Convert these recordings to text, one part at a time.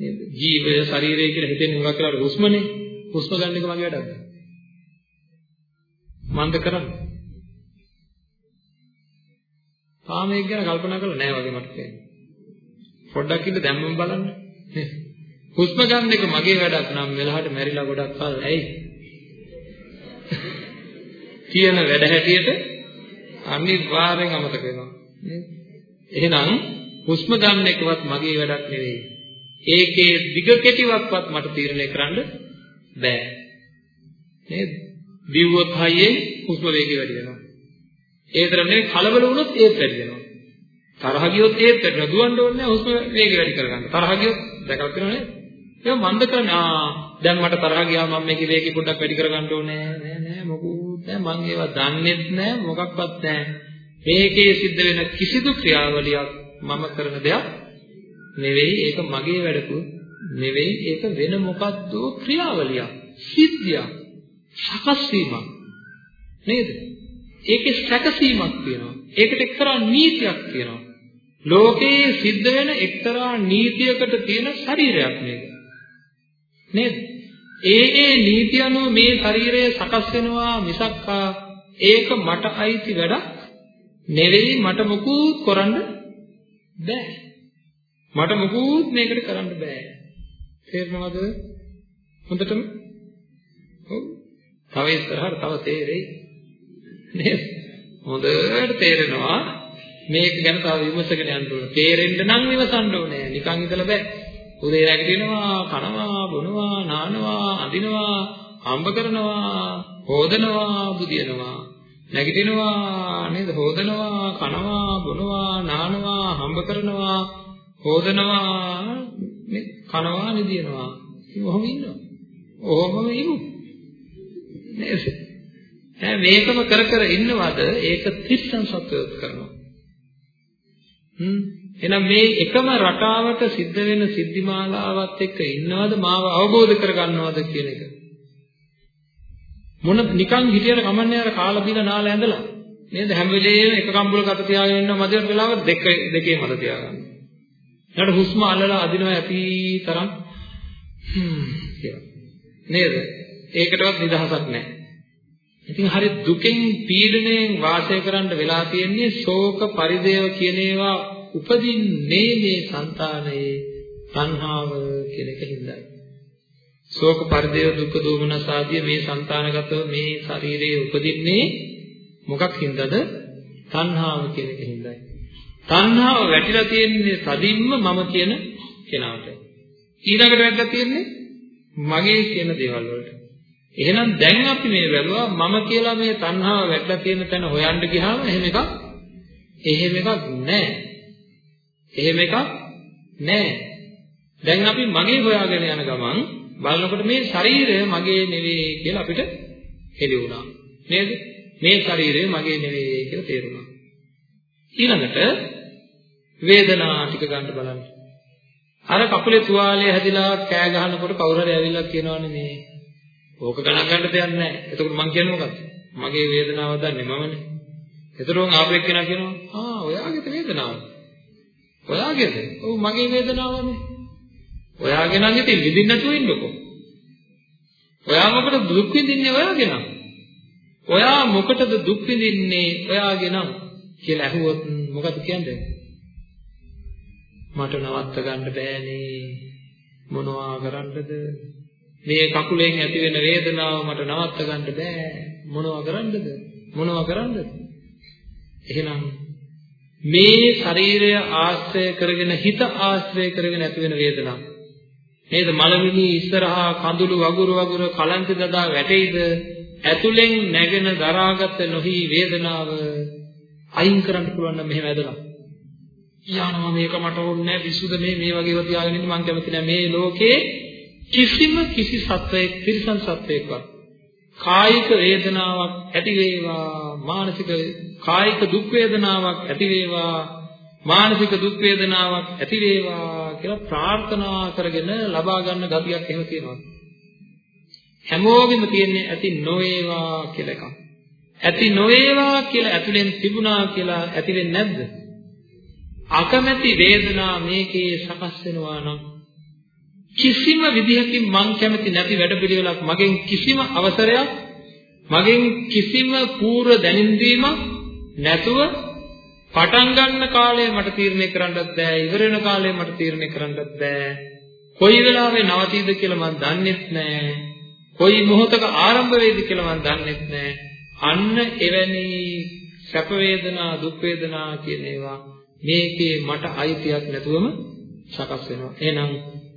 නේද? ජීවය, ශරීරය කියලා හිතෙන්නේ හුඟක් වෙලාවට හුස්මනේ. හුස්ම ගන්න එක මගේ වැඩක්ද? මන්ද කරන්නේ. කාමයේ ගැන කල්පනා කරලා නැහැ වගේ මට තේරෙනවා. පොඩ්ඩක් ඉඳ දැම්මම බලන්න. හුස්ම ගන්න එක මගේ වැඩක් නම් වෙලහට මැරිලා ගොඩක් කල් ඇයි? තියෙන වැඩ හැටියට අනිවාර්යෙන් අමතක වෙනවා. නේද? එහෙනම් හුස්ම ගන්න එකවත් මගේ වැඩක් නෙවෙයි. ඒකේ දිග කෙටිවක්වත් මට තීරණය කරන්න බෑ. නේද? බිව්වොත් හයියෙන් හුස්ම වේගය වැඩි වෙනවා. ඒ තරම් නෙවෙයි කලබල වුණොත් ඒත් වැඩි වෙනවා. තරහ ගියොත් ඒත් වැඩි වෙනවා. දුවන්න ඕනේ නැහැ හුස්ම වේගය වැඩි කරගන්න. තරහ ගියොත් දැකලා තියෙනවනේ. ඒක මන්ද කරන්නේ ආ දැන් මට තරහ ගියා මම මේකේ වේගය පොඩ්ඩක් වැඩි කරගන්න ඕනේ. නෑ නෑ මොකුත් නෑ මං ඒවා දන්නෙත් නෑ මොකක්වත් නෑ. මේකේ සිද්ධ වෙන කිසිදු ක්‍රියාවලියක් මම කරන දෙයක් නෙවෙයි ඒක මගේ වැඩකුත් නෙවෙයි ඒක වෙන මොකද්ද ක්‍රියාවලියක් සිද්ධියක් සකස් වීමක්. නේද? ඒකේ සැකසීමක් තියෙනවා. ඒකට එක්තරා නීතියක් තියෙනවා. ලෝකයේ සිද්ධ වෙන එක්තරා නීතියකට තියෙන ශරීරයක් මේක නේද? ඒ ඒ නීති අනුව මේ ශරීරය සකස් වෙනවා මිසක්කා ඒක මට අයිති වැඩක් නෙවෙයි මට මොකුත් කරන්න බෑ. මට මොකුත් මේකට කරන්න බෑ. තේරෙනවද? හොඳටම? ඔව්. තව ඉස්සරහට තව තේරෙයි. නේද? හොඳට තේරෙනවා මේක ගැන තව විමසගෙන යන්න ඕන. තේරෙන්න නම් විමසන්න ඕනේ. නිකන් ඉඳලා බෑ. උදේ නැගිටිනවා, කනවා, බොනවා, නානවා, අඳිනවා, හම්බ කරනවා, හොදනවා, බුදිනවා. නැගිටිනවා නේද හොදනවා කනවා බොනවා නානවා හම්බ කරනවා හොදනවා මේ කනවා නිදිනවා. ඔහොම ඉන්නවා. ඔහොමම ඉමු. නේද? ඈ මේකම කර කර ඉන්නවද? ඒක තිස්සන් සත්‍යයක් කරනවා. හ්ම්. එහෙනම් මේ එකම රටාවට සිද්ධ වෙන සිද්ධිමාලාවත් එක්ක ඉන්නවද? මාව අවබෝධ කරගන්නවද කියන එක. මොන නිකන් හිටියට කමන්නේ අර කාලා බීලා නාලා ඇඳලා. නේද? හැම වෙලේම එක කම්බුලක අත තියාගෙන ඉන්න මදිවට වෙලාව දෙක දෙකේ මත තියාගන්න. ඊට හුස්ම අල්ලලා අදිනවා ඇති තරම් කියලා. නේද? ඒකටවත් නිදහසක් නැහැ. ඉතින් හරි දුකෙන් පීඩණයෙන් වාසය කරන්න වෙලා තියෙන්නේ ශෝක පරිදේව කියන ඒවා උපදින්නේ මේ సంతානයේ තණ්හාව කියන එක හින්දායි. ශෝක පරිදේව දුක් දෝමනස ආදී මේ సంతානගතව මේ ශරීරයේ උපදින්නේ මොකක් හින්දාද? තණ්හාව කියන එක හින්දායි. තණ්හාව වැටිලා තියෙන්නේ තදින්ම මම කියන කෙනාට. ඊළඟට වැටලා තියෙන්නේ මගේ කියන දේවල් වලට. එහෙනම් දැන් අපි මේ වැළුවා මම කියලා මේ තණ්හාව වැටලා තියෙන තැන හොයන්න ගියාම එහෙම එකක් එහෙම එකක් නැහැ. එහෙම එකක් නැහැ. දැන් අපි මගේ හොයාගෙන යන ගමන් බලනකොට මේ ශරීරය මගේ නෙවෙයි කියලා අපිට හෙළි වුණා. නේද? මේ ශරීරය මගේ නෙවෙයි කියලා තේරුණා. ඊළඟට වේදනා ටික ගන්න බලන්න. අර කකුලේ තුවාලය හැදිලා කෑ ගහනකොට කවුරු හරි ඇවිල්ලා කියනවනේ මේ ඕක ගණන් ගන්න දෙයක් නැහැ. එතකොට මං කියන්නේ මොකක්ද? මගේ වේදනාව දන්නේ මමනේ. එතකොට ආපු එක්කෙනා කියනවා ආ ඔයාගේද වේදනාව? ඔයාගේද? ඔව් මගේ වේදනාවනේ. ඔයාගෙන නම් ඉතින් විඳින්න නැතුව ඉන්නකෝ. ඔයා මොකටද දුක් විඳින්නේ ඔයාගෙන? ඔයා මොකටද දුක් විඳින්නේ ඔයාගෙන කියලා ඇහුවොත් මොකද කියන්නේ? මට නවත්ත ගන්න බෑනේ. මොනවා කරන්නද? මේ කකුලෙන් ඇති වෙන වේදනාව මට නවත්ත ගන්න බෑ. මොනවා කරන්නද? මොනවා කරන්නද? එහෙනම් මේ ශරීරය ආශ්‍රය කරගෙන හිත ආශ්‍රය කරගෙන ඇති වෙන වේදනාව නේද මලමිනි ඉස්සරහා කඳුළු වගුරු වගුරු කලන්ත දදා වැටෙයිද ඇතුලෙන් නැගෙන දරාගත නොහි වේදනාව අයින් කරන්න පුළුවන් නම් මෙහෙම ඇදලා යනවා මේක මට ඕනේ නැහැ විසුද මේ මේ වගේව තියාගෙන ඉන්න මම කැමති නැහැ මේ ලෝකේ කිසිම කිසි සත්වයක තිරසන් සත්වයකවත් කායික වේදනාවක් ඇති වේවා මානසික කායික දුක් වේදනාවක් ඇති වේවා මානසික දුක් වේදනාවක් ඇති වේවා කියලා ප්‍රාර්ථනා කරගෙන ලබා ගන්න ගතියක් එහෙම තියෙනවා. හැමෝගෙම තියෙන්නේ ඇති නොවේවා කියලා එකක්. ඇති නොවේවා කියලා ඇතුලෙන් තිබුණා කියලා ඇති වෙන්නේ නැද්ද? අකමැති වේදනා මේකේ සකස් වෙනවා නම් කිසිම විදිහකින් මං කැමති නැති වැඩපිළිවෙලක් මගෙන් කිසිම අවසරයක් මගෙන් කිසිම පූර්ව දැනුම් දීමක් නැතුව පටන් ගන්න කාලය මට තීරණය කරන්නත් බෑ ඉවර වෙන කාලය මට තීරණය කරන්නත් බෑ. කොයි වෙලාවෙ නවතීද කියලා මම දන්නෙත් නෑ. කොයි මොහොතක ආරම්භ වෙයිද කියලා මම දන්නෙත් නෑ. අන්න එවැනි සැප වේදනා දුක් වේදනා කියන ඒවා මේකේ මට අයිතියක් නැතුවම සකස් වෙනවා. එහෙනම්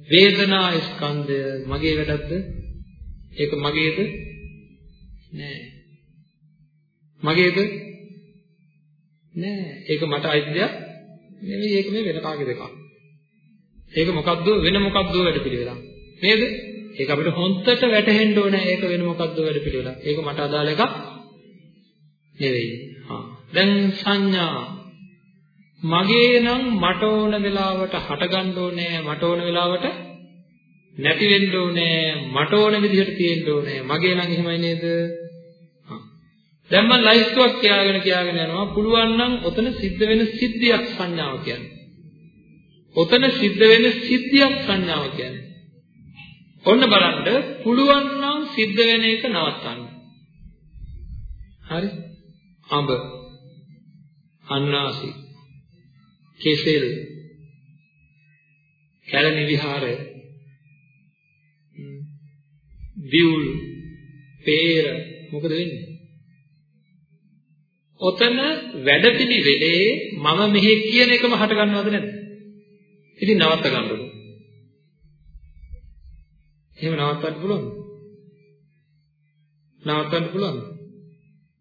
වේදනා ස්කන්ධය මගේ වැඩක්ද? ඒක මගේද? නෑ. මගේද? නෑ. ඒක මට අයිති දෙයක් නෙවෙයි. ඒක මේ වෙන කාගේ දෙකක්? ඒක මොකද්ද? වෙන මොකද්ද වැඩපිළිවෙලක්? නේද? ඒක අපිට හොන්තට වැටහෙන්න ඕනේ. ඒක වෙන මොකද්ද වැඩපිළිවෙලක්? ඒක මට අදාළ එකක් නෙවෙයි. හා. දැන් සංඥා. මගේ නම් මට ඕන වෙලාවට හටගන්න ඕනේ මට ඕන වෙලාවට නැති වෙන්න ඕනේ මට ඕන විදිහට තියෙන්න ඕනේ මගේ නම් එහෙමයි නේද දැන් මම ලයිස්තුවක් කියාගෙන කියාගෙන යනවා පුළුවන් නම් ඔතන සිද්ධ වෙන සිද්ධියක් සංඥාව කියන්නේ. ඔතන සිද්ධ වෙන සිද්ධියක් සංඥාව කියන්නේ. ඔන්න බලන්න පුළුවන් නම් සිද්ධ වෙන එක නවත්තන්න. හරි? අඹ අන්නාසි කෙසෙල් කැලණි විහාරය දියුල් පේර මොකද වෙන්නේ ඔතන වැඩපිළිවෙලේ මම මෙහි කියන එකම හට ගන්නවද නැද්ද? ඉතින් නවත්ත ගන්න ඕනේ. එහෙම නවත්තන්න පුළුවන්ද? නවත්තන්න පුළුවන්ද?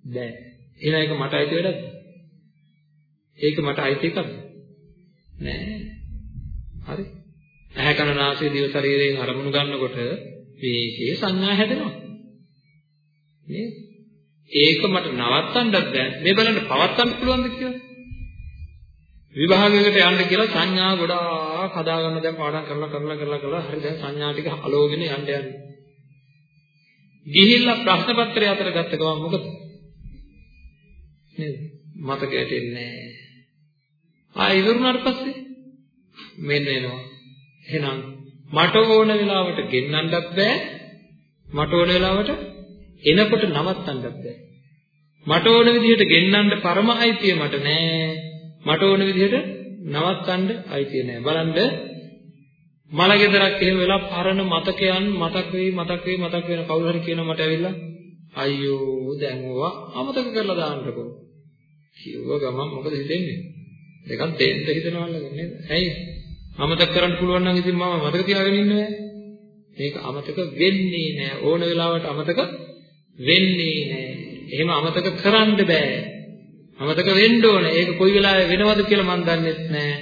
බෑ. එහෙනම් ඒක මට අයිති වැඩක්ද? ඒක මට අයිති එකක්ද? නෑ. හරි. ඇහැ කන නාසය දිව ශරීරයෙන් අරමුණු ගන්නකොට මේකේ සංඥා හැදෙනවා. නේද? ඒක මට නවත්තන්නත් බෑ. මේ බලන්න පවත්තන්න පුළුවන්ද කියලා? විභාගයකට යන්න කියලා සංඥා ගොඩාක් හදාගන්න දැන් පාඩම් කරලා කරලා කරලා කරලා හරි දැන් සංඥා ටික හලෝගෙන යන්න යන්නේ. ගිහිල්ලා ප්‍රශ්න පත්‍රය අතර ගත්ත ගමන් මොකද? නේද? මතකයට එන්නේ නැහැ. ආ ඉවරුනාට පස්සේ මෙන්න එනවා. එහෙනම් මට ඕන වෙලාවට ගෙන්නන්නත් බෑ. මට ඕන වෙලාවට එනකොට නවත්තන්නත් බෑ. මට ඕන විදිහට ගෙන්නන්න පරම අයිතිය මට නෑ. මට ඕන විදිහට නවත්තන්න අයිතිය නෑ. බලන්න මල ගෙදරක් එහෙම වෙලා පරණ මතකයන් මතක් වෙයි මතක් වෙයි මතක් වෙන කවුරු හරි කියනවා මට ඇවිල්ලා අයියෝ දැන් ඕවා අමතක කරලා දාන්නකෝ. කිව්ව ගමන් මොකද හිතෙන්නේ? දෙකක් දෙන්න හිතනවල්ල නේද? ඇයි? අමතක කරන්න පුළුවන් නම් ඉතින් මම මතක තියාගෙන ඉන්නේ මේක අමතක වෙන්නේ නෑ ඕන වෙලාවට අමතක වෙන්නේ නැහැ. එහෙම අමතක කරන්න බෑ. අමතක වෙන්න ඕනේ. ඒක කොයි වෙලාවෙ වෙනවද කියලා මම දන්නෙත් නැහැ.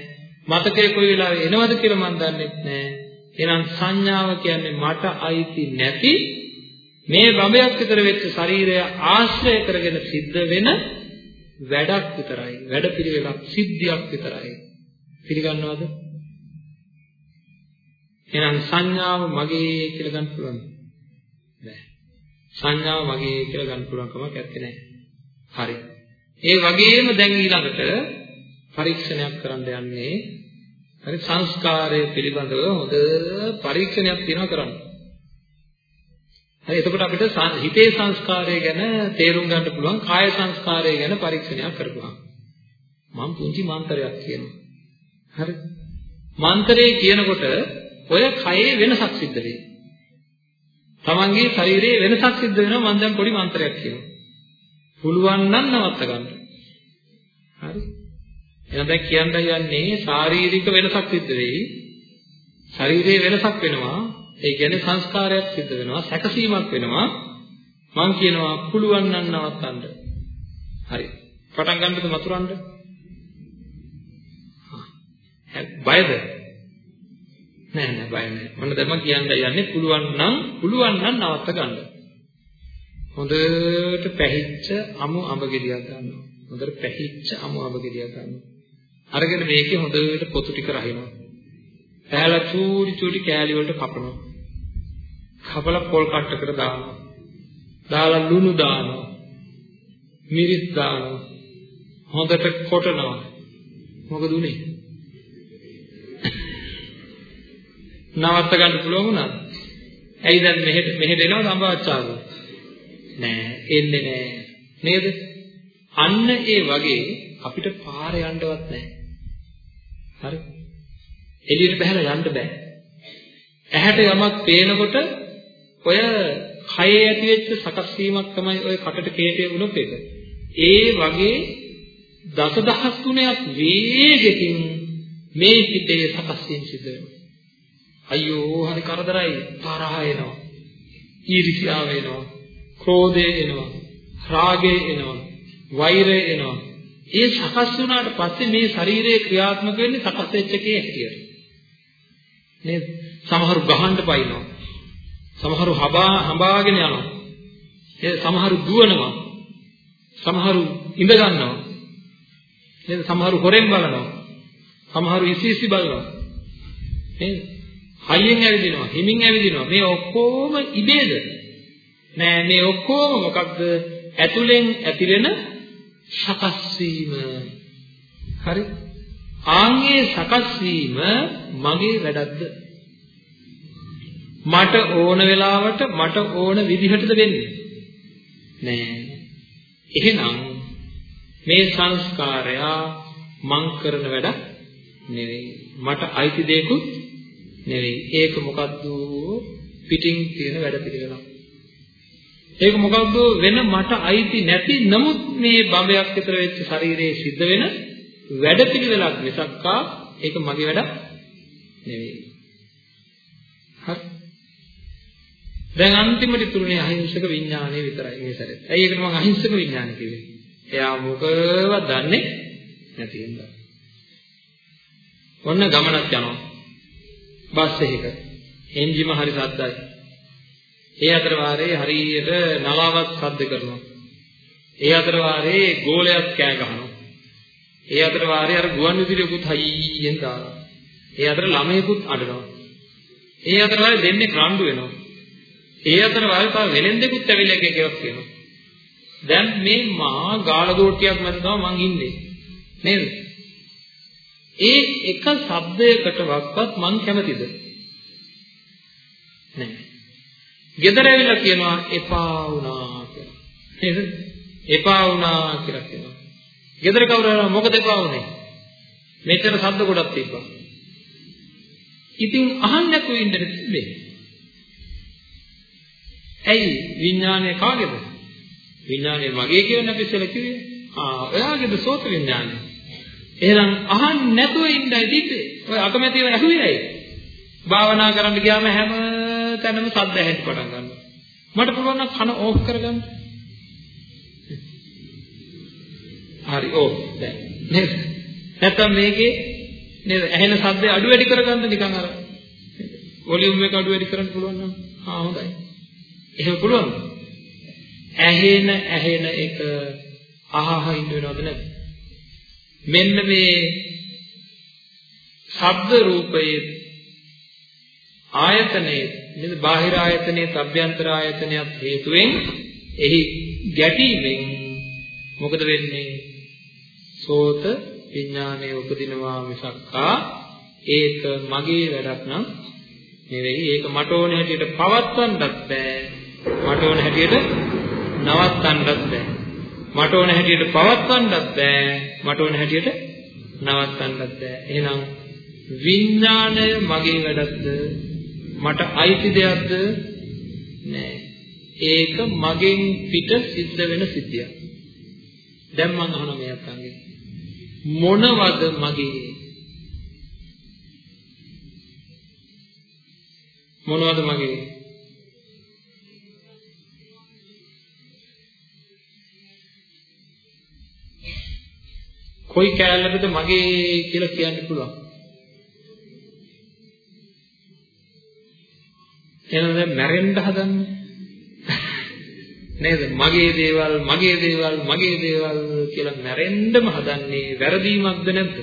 මතකේ කොයි වෙලාවෙ එනවද කියලා මම දන්නෙත් නැහැ. එහෙනම් සංඥාව කියන්නේ මට අයිති නැති මේ බඹයක් විතර වෙච්ච ශරීරය ආශ්‍රය කරගෙන සිද්ධ වෙන වැඩක් විතරයි. වැඩපිළිවෙලක් සිද්ධියක් විතරයි. පිළිගන්නවද? එහෙනම් සංඥාව මගේ කියලා ගන්න පුළුවන්ද? බෑ. සංඥාව මගේ කියලා ගන්න පුළුවන් කමක් නැත්තේ. හරි. ඒ වගේම දැන් ඊළඟට පරීක්ෂණයක් කරන්න යන්නේ හරි සංස්කාරය පිළිබඳව හොඳ පරීක්ෂණයක් තියෙනවා කරන්න. හරි එතකොට අපිට හිතේ සංස්කාරය ගැන තේරුම් ගන්න පුළුවන් කාය සංස්කාරය ගැන පරීක්ෂණයක් කරපුවා. මම පුංචි මන්ත්‍රයක් කියනවා. හරි. මන්ත්‍රේ කියනකොට ඔය කයේ වෙනසක් සිද්ධ වෙයි. තමන්ගේ ශරීරයේ වෙනසක් සිද්ධ වෙනවා මම දැන් පොඩි මන්ත්‍රයක් කියනවා. පුළුවන් නම් නවත්ත ගන්න. හරි. එහෙනම් දැන් කියන්න යන්නේ ශාරීරික වෙනසක් සිද්ධ වෙයි. ශරීරයේ වෙනසක් වෙනවා. ඒ කියන්නේ සංස්කාරයක් සිද්ධ වෙනවා, සැකසීමක් වෙනවා. මම කියනවා පුළුවන් නම් නවත්තන්න. හරි. පටන් ගන්නද මතුරන්න? බයද? නෑ නෑ බය නෑ. මොන දැන් මම කියන්න යන්නේ පුළුවන් නම් පුළුවන් නම් නවත්ත ගන්න. හොඳට පැහිච්ච අමු අඹ ගෙඩියක් ගන්නවා. හොඳට පැහිච්ච අමු අඹ ගෙඩියක් ගන්නවා. අරගෙන මේකේ හොඳට පොතු ටික රහිනවා. පැහැලා චූටි චූටි කෑලි වලට කපනවා. කපලා පොල් කට්ටකට දානවා. දාලා ලුණු දානවා. මිරිස් දානවා. හොඳට කොටනවා. මොකද උනේ? නවත්ත ගන්න පුළුවන් වුණාද? ඇයි දැන් මෙහෙට මෙහෙට එනවා සම්භාච්ඡාව? නෑ එන්නේ නෑ නේද? අන්න ඒ වගේ අපිට පාර යන්නවත් නෑ. හරි? එළියට බහලා යන්න බෑ. ඇහැට යමක් පේනකොට ඔය කයේ ඇතිවෙච්ච සකස් වීමක් තමයි ඔය කටට කේතේ වුණොත් ඒක. ඒ වගේ දසදහස් ගුණයක් වේගකින් මේ හිතේ සකස් වීම සිද්ධ වෙනවා. අයියෝ හරි කරදරයි තරහ එනවා. ඊර්ෂ්‍යාව එනවා. ක්‍රෝධය එනවා. රාගය එනවා. වෛරය එනවා. ඒ සකස් වුණාට පස්සේ මේ ශරීරයේ ක්‍රියාත්මක වෙන්නේ සකස් වෙච්ච එකේ හැටියට. නේද? සමහරු ගහන්න පයින්නවා. සමහරු හබා හඹාගෙන යනවා. ඒ සමහරු දුවනවා. සමහරු ඉඳ ගන්නවා. නේද? සමහරු හොරෙන් බලනවා. සමහරු ඉසිසි බලනවා. නේද? හයියෙන් ඇවිදිනවා, හිමින් ඇවිදිනවා. මේ ඔක්කොම ඉබේද? නෑ මේ ඔක්කොම මොකක්ද? ඇතුලෙන් ඇතිවෙන සකස් වීම. හරි? ආන්ගේ සකස් වීම මගේ වැඩක්ද? මට ඕන වෙලාවට මට ඕන විදිහටද වෙන්නේ? නෑ. එහෙනම් මේ සංස්කාරය මං කරන වැඩ නෙවෙයි. මට අයිති දෙයක්ුත් නෙවෙයි. ඒක මොකද්ද? පිටින් තියෙන වැඩ පිළිවෙලක්. ඒක මොකද්ද වෙන මට අයිති නැති නමුත් මේ බඹයක් විතර වෙච්ච ශරීරයේ සිද්ධ වෙන වැඩ පිළිවෙලක් මිසක්කා ඒක මගේ වැඩක් නෙවෙයි. හරි. දැන් අන්තිමට ඉතුරුනේ අහිංසක විඥානය විතරයි මේ සැරේ. ඇයි ඒකට මම අහිංසක විඥානය කිව්වේ? එයා මොකවත් දන්නේ නැති හින්දා. ඔන්න ගමනක් යනවා. බස් එකක. එන්ජිම හරි සද්දයි. ඒ අතර වාරේ හරියට නලාවක් සද්ද කරනවා. ඒ අතර වාරේ ගෝලයක් කෑ ගහනවා. ඒ අතර වාරේ අර ගුවන් විදුලියකුත් හයියෙන් දානවා. ඒ අතර ළමයෙකුත් අඬනවා. ඒ අතර වාරේ දෙන්නේ රණ්ඩු වෙනවා. ඒ අතර වාරේ තව වෙලෙන්දෙකුත් ඇවිල්ලා එක එකක් කියනවා. දැන් මේ මහා ගාලගෝටියක් මැද තමයි මං ඉන්නේ. නේද? ඒ එක શબ્දයකටවත් මං කැමතිද? නැහැ. ගෙදර ඇවිල්ලා කියනවා එපා වුණා කියලා. නේද? එපා වුණා කියලා කියනවා. ගෙදර කවුරු හරි මොකද එපා වුනේ? මෙච්චර ශබ්ද ගොඩක් තිබ්බා. ඉතින් අහන්න නැතුව ඉන්න තිබ්බේ. ඇයි විඥානය කාගේද? විඥානය මගේ කියන අපි ඉස්සෙල්ලා කිව්වේ. ආ ඔයාගේද සෝත විඥානය. එහෙනම් අහන්න නැතුව ඉන්නයි තිබ්බේ. ඔය අකමැතිව ඇහුවේ ඇයි? භාවනා කරන්න ගියාම හැම තැනම සද්ද ඇහෙන්න පටන් ගන්නවා. මට පුළුවන් නම් කන ඕෆ් කරගන්න. හරි ඕ දැන් නේද? නැත්තම් මේකේ නේද ඇහෙන සද්ද අඩු වැඩි කරගන්න නිකන් අර වොලියුම් එක අඩු වැඩි කරන්න පුළුවන් නම් ආ හොඳයි. එහෙම පුළුවන්. ඇහෙන ඇහෙන එක අහහ ඉන්න වෙනවද නැද්ද? මෙන්න මේ ශබ්ද රූපයේ ආයතනයේ නේද බාහිර ආයතනයේ තබ්යන්තර ආයතනයත් හේතුවෙන් එහි ගැටීමෙන් මොකද වෙන්නේ සෝත විඥානයේ උපදිනවා මිසක්කා ඒක මගේ වැඩක් නම් නෙවෙයි ඒක මට ඕන හැටියට පවත්වන්නත් බෑ මට ඕන හැටියට නවත්තන්නත් බෑ. මට ඕන හැටියට පවත්වන්නත් බෑ. මට ඕන හැටියට නවත්තන්නත් බෑ. එහෙනම් විඥාණය මගේ වැඩක්ද? මට අයිති දෙයක්ද? නෑ. ඒක මගෙන් පිට සිද්ධ වෙන සිද්ධියක්. දැන් මම අහන මේ අත්ංගේ මොනවද මගේ? මොනවද මගේ? කොයි කෑල්ලකද මගේ කියලා කියන්න පුළුවන්. එහෙනම් දැන් මැරෙන්න හදන්නේ? නේද? මගේ දේවල් මගේ දේවල් මගේ දේවල් කියලා මැරෙන්නම හදන්නේ වැරදීමක්ද නැද්ද?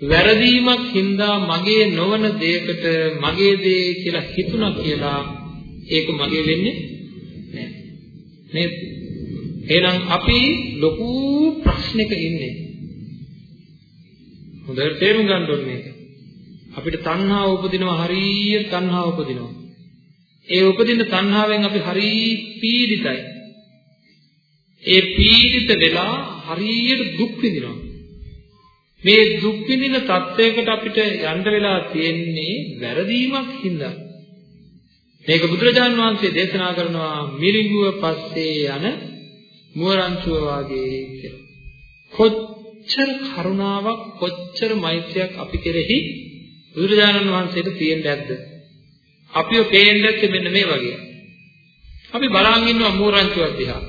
වැරදීමක් හින්දා මගේ නොවන දෙයකට මගේ දේ කියලා හිතුණා කියලා ඒක මගේ වෙන්නේ නෑ නේද? එහෙනම් අපි ලොකු ප්‍රශ්නයක ඉන්නේ හොඳට තේරුම් ගන්න ඕනේ මේක අපිට තණ්හාව උපදිනවා හරියට තණ්හාව උපදිනවා. ඒ උපදින තණ්හාවෙන් අපි හරි පීඩිතයි. ඒ පීඩිත වෙලා හරියට දුක් විඳිනවා. මේ දුක් විඳින තත්වයකට අපිට යන්න වෙලා තියෙන්නේ වැරදීමක් හින්දා. මේක බුදුරජාන් වහන්සේ දේශනා කරනවා මිරිඟුව පස්සේ යන මුවරංචුව වාගේ කියලා. කොච්චර කරුණාවක් කොච්චර මෛත්‍රියක් අපි කෙරෙහි බුදුරජාණන් වහන්සේට තියෙන්න ඇද්ද? අපිව පේන්නේ මෙන්න මේ වගේ. අපි බලන් ඉන්නවා මුවරංචුවක් දිහා.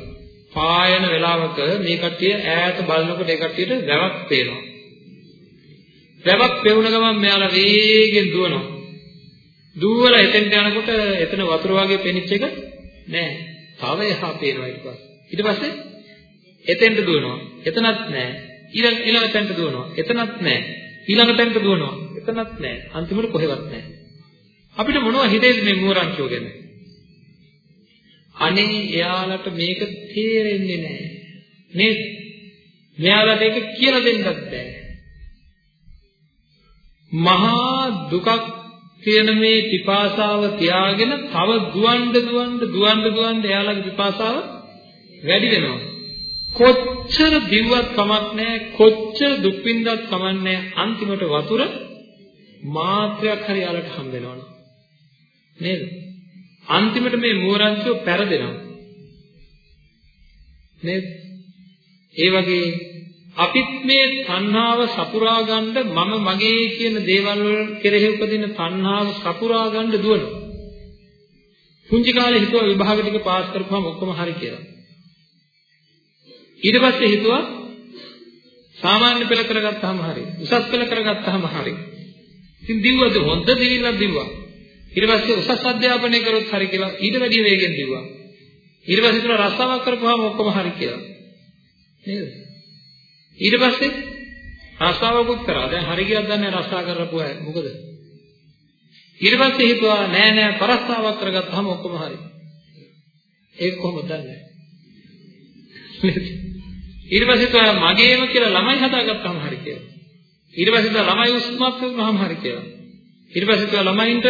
පායන වෙලාවක මේ කට්ටිය ඈත බලනකොට ඒ කට්ටියට වැවක් පේනවා. වැවක් පෙවුන ගමන් මෙයාලා වේගෙන් දුවනවා. දුවලා එතෙන්ට යනකොට එතන වතුර වගේ පෙනිච්ච එක නෑ. තව එහා පේනවා ඊට පස්සේ. ඊට පස්සේ එතෙන්ට දුවනවා. එතනත් නෑ. ඊළඟ ඊළඟ තැනට දුවනවා. එතනත් නෑ. ඊළඟ තැනට දුවනවා. එතනත් නෑ. අන්තිමට කොහෙවත් නෑ. අපිට මොනවද හිතේද මේ මූරංචෝ ගැන? අනේ එයාලට මේක තේරෙන්නේ නෑ. නේද? මෙයාලට ඒක කියලා දෙන්නත් බෑ. මහා දුකක් තියෙන මේ පිපාසාව තියාගෙන තව දුවන්න දුවන්න දුවන්න දුවන්න එයාලගේ පිපාසාව වැඩි වෙනවා. කොච්චර දිව්වත් කමක් නැහැ කොච්චර දුක් විඳත් කමක් නැහැ අන්තිමට වතුර මාත්‍රයක් හරි යාලට හම්බ වෙනවනේ නේද අන්තිමට මේ මෝරංචෝ පෙරදෙනවා නේද ඒ වගේ අපිත් මේ තණ්හාව සපුරා ගන්න මම මගේ කියන දේවල් කෙරෙහි උපදින තණ්හාව සපුරා ගන්න දුවනවා. පුංචි කාලේ හිතුවා විභාග ටික පාස් කරපුවම ඔක්කොම හරි කියලා. ඊට පස්සේ හිතුවා සාමාන්‍ය පෙළ කරගත්තාම හරි. උසස් පෙළ කරගත්තාම හරි. ඉතින් දිව්වද හොඳ දිවිල්ලක් දිව්වා. ඊට පස්සේ උසස් අධ්‍යාපනය කරොත් හරි කියලා ඊට වැඩි වේගෙන් දිව්වා. ඊට පස්සේ හිතුවා රස්සාවක් කරපුවාම ඔක්කොම හරි කියලා. නේද? ඊට පස්සේ රස්සාවකුත් කරා. දැන් හරි ගියක් දන්නේ රස්සා කරපු අය. මොකද? ඊට පස්සේ හිතුවා නෑ නෑ පරස්සාවක් කරගත්තාම ඔක්කොම හරි. ඒක කොහොමද දන්නේ? ඊට පස්සේ හිතුවා මගේම කියලා ළමයි හදාගත්තාම හරි කියලා. ඊට පස්සේ හිතුවා ළමයි උස්මත් වුණාම හරි කියලා. ඊට පස්සේ හිතුවා ළමයින්ට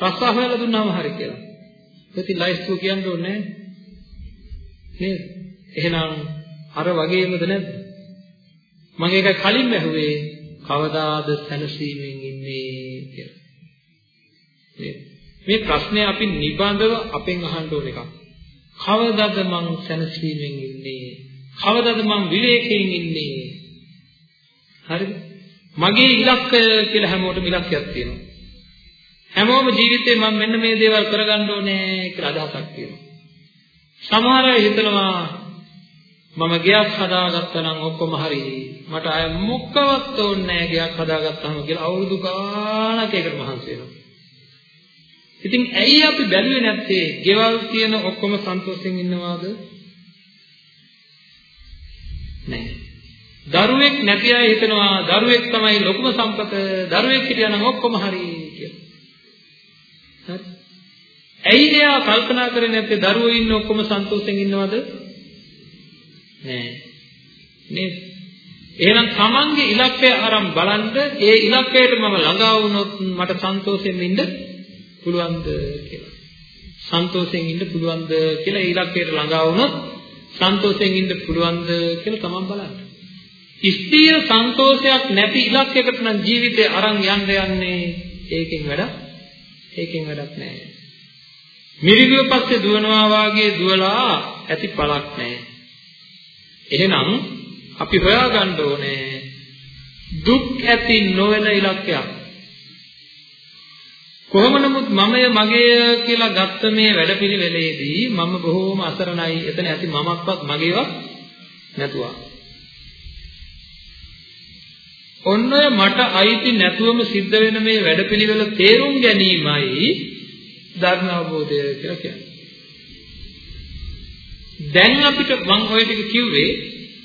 රස්සා හොයලා දුන්නාම හරි කියලා. ඉතින් ලයිස්තුව කියන්න ඕනේ නේද? එහෙනම් අර වගේමද නැද්ද? මම ඒක කලින් ඇහුවේ කවදාද සැනසීමෙන් ඉන්නේ කියලා. මේ ප්‍රශ්නේ අපි නිබඳව අපෙන් අහන්න ඕන එකක්. කවදාද මං සැනසීමෙන් ඉන්නේ? කවදාද මං විවේකයෙන් ඉන්නේ? හරිද? මගේ ඉලක්කය කියලා හැමෝටම ඉලක්කයක් තියෙනවා. හැමෝම ජීවිතේ මම මෙන්න මේ දේවල් කරගන්න ඕනේ කියලා අදහසක් තියෙනවා. සමහර අය හිතනවා මම ගයක් හදාගත්තා නම් ඔක්කොම හරි. මට අය මොකවත් ඕනේ නැහැ ගයක් හදාගත්තාම කියලා අවුරුදු ගාණක් ඒකට මහන්සි වෙනවා. ඉතින් ඇයි අපි බැලුවේ නැත්තේ? ගෙවල් තියෙන ඔක්කොම සන්තෝෂෙන් ඉන්නවාද? නැහැ. දරුවෙක් නැති අය හිතනවා දරුවෙක් තමයි ලොකුම සම්පත. දරුවෙක් හිටියනම් ඔක්කොම හරි කියලා. හරි. ඇයි එයා කල්පනා කරන්නේ නැත්තේ දරුවෝ ඉන්න ඔක්කොම සන්තෝෂෙන් ඉන්නවද? නෑ. නේද? එහෙනම් තමන්ගේ ඉලක්කය අරන් බලන්න ඒ ඉලක්කයට මම ළඟා වුණොත් මට සන්තෝෂයෙන් ඉන්න පුළුවන්ද කියලා. සන්තෝෂයෙන් ඉන්න පුළුවන්ද කියලා ඒ ඉලක්කයට ළඟා වුණොත් සන්තෝෂයෙන් ඉන්න පුළුවන්ද කියලා තමන් බලන්න. ස්ථීර සන්තෝෂයක් නැති ඉලක්කයකට නම් ජීවිතේ අරන් යන්න යන්නේ ඒකෙන් වැඩක් ඒකෙන් වැඩක් නැහැ. මිරිගුව පස්සේ දුවනවා වාගේ දුවලා ඇති පළක් නැහැ. එහෙනම් අපි හොයාගන්න ඕනේ දුක් ඇති නොවන ඉලක්කයක්. කොහොම නමුත් මමය මගේය කියලා ගත්ත මේ වැඩපිළිවෙලේදී මම බොහෝම අසරණයි. එතන ඇති මමක්වත් මගේවත් නැතුවා. ඔන්න මට අයිති නැතුවම සිද්ධ වෙන මේ වැඩපිළිවෙල තේරුම් ගැනීමයි ධර්ම අවබෝධය කියලා කියන්නේ. දැන් අපිට මම ඔය ටික කිව්වේ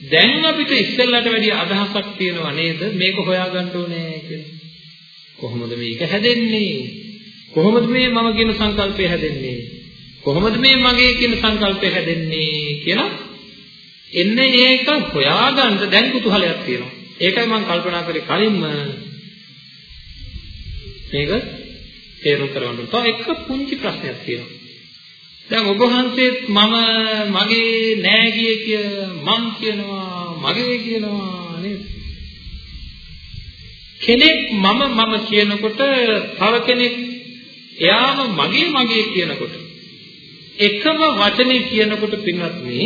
දැන් අපිට ඉස්සෙල්ලට වැඩිය අදහසක් තියෙනවා නේද මේක හොයාගන්න ඕනේ කියලා. කොහොමද මේක හැදෙන්නේ? කොහොමද මේ මම කියන සංකල්පය හැදෙන්නේ? කොහොමද මේ මගේ කියන සංකල්පය හැදෙන්නේ කියලා එන්නේ ඒක හොයාගන්න දැන් කුතුහලයක් තියෙනවා. ඒකයි මම කල්පනා කරේ කලින්ම මේක තේරුම් කරගන්න ඕනේ. තව එක පුංචි ප්‍රශ්නයක් තියෙනවා. දැන් ඔබ වහන්සේත් මම මගේ නෑ කිය කිය මං කියනවා මගේ කියනවා නේද? කෙනෙක් මම මම කියනකොට තව කෙනෙක් එයාම මගේ මගේ කියනකොට එකම වචනේ කියනකොට පින්වත්නි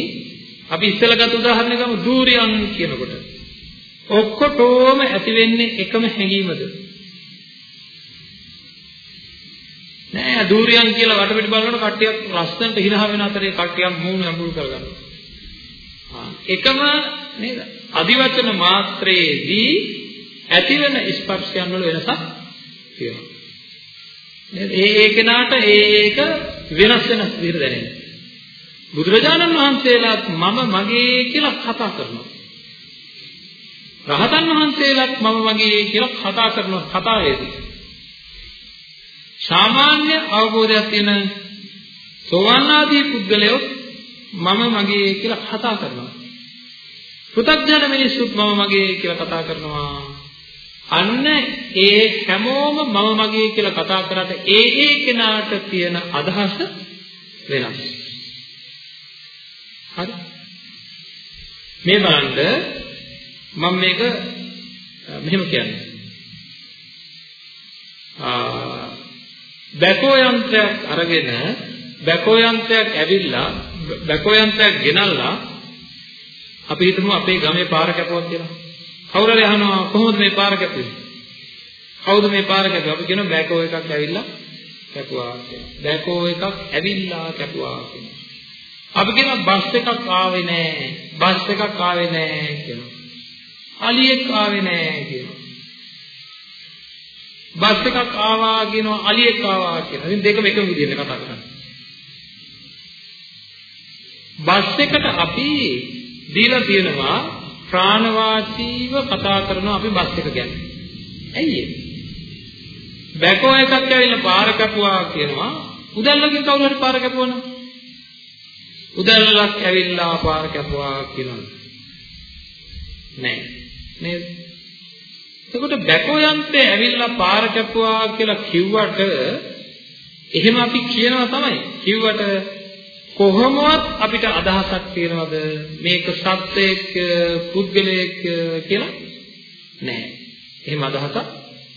අපි ඉස්සෙල්ලා ගත්ත උදාහරණයක් ගමු දූරියන් කියනකොට. ඔක්කොටම ඇති වෙන්නේ එකම හැඟීමද? නෑ දූරියන් කියලා වටපිට බලනකොට කට්ටියක් ලස්සනට හිනහ වෙන අතරේ කට්ටියක් මූණ අඹුල් කරගන්නවා. එකම නේද? අදිවචන මාත්‍රයේදී ඇතිවන ස්පර්ශයන් වල වෙනසක් තියෙනවා. නේද ඒ ඒ කෙනාට ඒ ඒක වෙනස් වෙනස් විදිහට දැනෙනවා බුදුරජාණන් වහන්සේලාත් මම මගේ කියලා කතා කරනවා. රහතන් වහන්සේලාත් මම මගේ කියලා කතා කරන කතාවේදී සාමාන්‍ය අවබෝධයක් තියෙන සෝවාන් ආදී පුද්ගලයෝ මම මගේ කියලා කතා කරනවා. පෘථග්ජන මිනිස්සුත් මම මගේ කියලා කතා කරනවා. අන්න ඒ හැමෝම මම මගේ කියලා කතා කරාට ඒ ඒ කෙනාට තියෙන අදහස වෙනස්. හරි. මේ බලන්න මම මේක මෙහෙම කියන්නේ. ආ බැකෝ යන්ත්‍රයක් අරගෙන බැකෝ යන්ත්‍රයක් ඇවිල්ලා බැකෝ යන්ත්‍රයක් ගෙනල්ලා අපි හිතමු අපේ ගමේ පාර කැපුවා කියලා. කවුරු හරි අහනවා කොහොමද මේ පාර කැපුවේ කවුද මේ පාර කැපුවේ අපි කියනවා බැකෝ එකක් ඇවිල්ලා කැපුවා කියලා බැකෝ එකක් ඇවිල්ලා කැපුවා කියලා අපි කියනවා බස් එකක් ආවේ නෑ. බස් එකක් ආවේ නෑ කියනවා. අලියෙක් ආවේ නෑ කියනවා. බස් එකක් ආවා කියනවා අලියෙක් ආවා කියනවා. ඉතින් දෙකම එකම විදිහට කතා කරන්නේ. බස් එකට අපි දීලා තියෙනවා ප්‍රාණවාචීව කතා කරනවා අපි බස් එක ගැන. ඇයි ඒ? බැකෝ එකක් ඇවිල්ලා පාර කැපුවා කියනවා. උදැල්ලකින් කවුරු හරි පාර කැපුවනම් උදැල්ලක් ඇවිල්ලා පාර කැපුවා කියනවා. නෑ. නේද? එතකොට බැකෝ යන්ත්‍රය ඇවිල්ලා පාර කැපුවා කියලා කිව්වට එහෙම අපි කියනවා තමයි. කිව්වට කොහොමවත් අපිට අදහසක් තියනවද මේක සත්‍යයක් පුද්ගලයෙක් කියලා? නෑ. එහෙම අදහසක්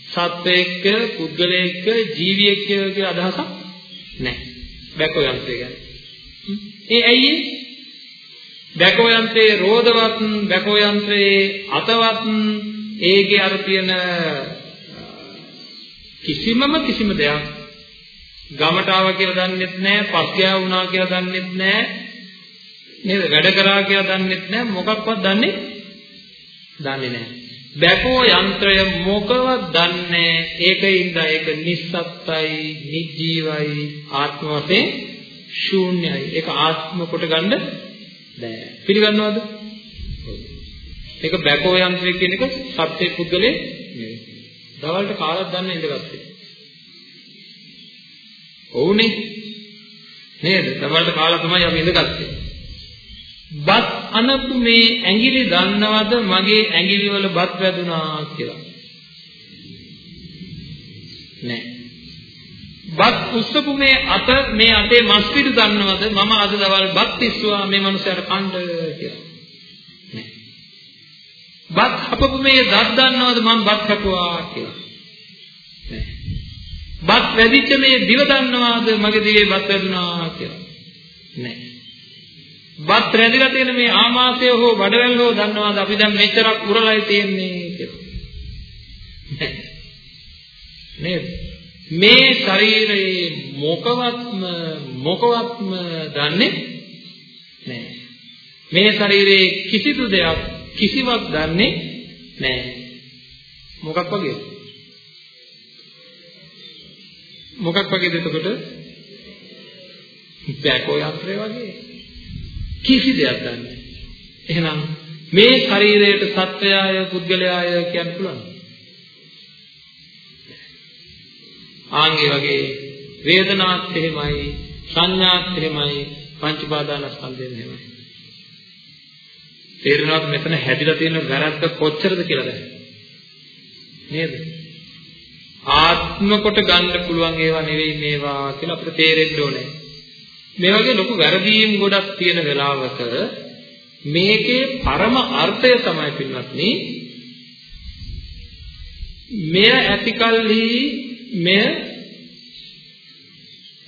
සත්‍යයක් පුද්ගලයෙක් ජීවියෙක් කියලා අදහසක් නෑ. බැකෝ යන්ත්‍රය ගැන. ඒ ඇයි බැකෝ යන්ත්‍රයේ රෝදවත් බැකෝ යන්ත්‍රයේ අතවත් ඒකේ අර තියෙන කිසිමම කිසිම දෙයක් ගමට ආවා කියලා දන්නෙත් නැහැ පස්යා වුණා කියලා දන්නෙත් නැහැ නේද වැඩ කරා කියලා දන්නෙත් නැහැ මොකක්වත් දන්නේ දන්නේ නැහැ බැකෝ යන්ත්‍රය මොකවත් දන්නේ ඒකින්ද ඒක නිස්සත්තයි නිජීවයි ආත්ම වශයෙන් ශූන්‍යයි. ඒක ආත්ම කොට ගන්න බෑ. පිළිගන්නවද? මේක බැකෝ යන්ත්‍රය කියන එක සත්‍ය පුද්ගලයේ නෙවෙයි. දවල්ට කාලක් ගන්න ඉඳගත්තේ. ඔව්නේ. නේද? දවල්ට කාලා තමයි අපි ඉඳගත්තේ. බත් අනපු මේ ඇඟිලි දන්නවද මගේ ඇඟිලි වල බත් වැදුනා කියලා? නෑ. බත් උස්සපු මේ අත මේ අතේ මස් පිටු දන්නවද මම අද දවල් බත් ඉස්සුවා මේ මනුස්සයාට කන්න කියලා නෑ බත් හපපු මේ දත් දන්නවද මම බත් හපුවා කියලා නෑ බත් වැඩිච්ච මේ දිව දන්නවද? මගේ දිවේ බත් වැදුනා කියලා. නෑ. බත් රැඳිලා තියෙන මේ ආමාශය හෝ බඩවැල් හෝ දන්නවද? අපි දැන් මෙච්චරක් උරලයි තියෙන්නේ කියලා. නෑ. නේද? මේ ශරීරයේ මොකවත්ම මොකවත්ම දන්නේ නැහැ. මේ ශරීරයේ කිසිදු දෙයක් කිසිවක් දන්නේ නැහැ. මොකක් වගේද? මොකක් වගේද එතකොට? බෑකෝ යන්ත්‍රය වගේ. කිසි දෙයක් දන්නේ එහෙනම් මේ ශරීරයට සත්වයාය පුද්ගලයාය කියන්න පුළුවන්. ආන්ගේ වගේ වේදනාත් එහෙමයි සංඥාත් එහෙමයි පංච පාදානස්කන්ධයෙන් එහෙමයි තේරෙනවද මෙතන හැදිලා තියෙන වැරද්ද කොච්චරද කියලා දැන් නේද ආත්ම කොට ගන්න පුළුවන් ඒවා නෙවෙයි මේවා කියලා අපිට තේරෙන්න ඕනේ. මේ වගේ ලොකු වැරදීම් ගොඩක් තියෙන වෙලාවක මේකේ පරම අර්ථය තමයි පින්වත්නි මෙය ඇතිකල්හි මෙය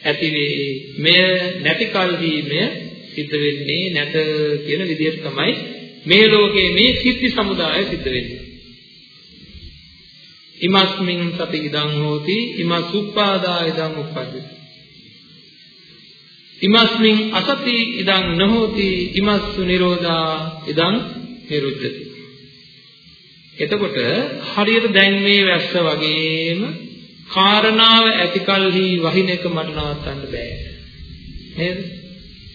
ඇති වේ මෙය නැතිකල්හි මෙය සිද්ධ වෙන්නේ නැත කියන විදිහට තමයි මේ ලෝකයේ මේ සිද්ධි සමුදාය සිද්ධ වෙන්නේ ඉමස්මින් සති ඉදං හෝති ඉමස් උප්පාදා ඉදං උප්පජ්ජති ඉමස්මින් අසති ඉදං නොහෝති ඉමස්සු නිරෝධා ඉදං නිරුද්ධති. එතකොට හරියට දැන් මේ වැස්ස වගේම කාරණාව ඇතිකල්හි වහින එක මට නවත්තන්න බෑ. නේද?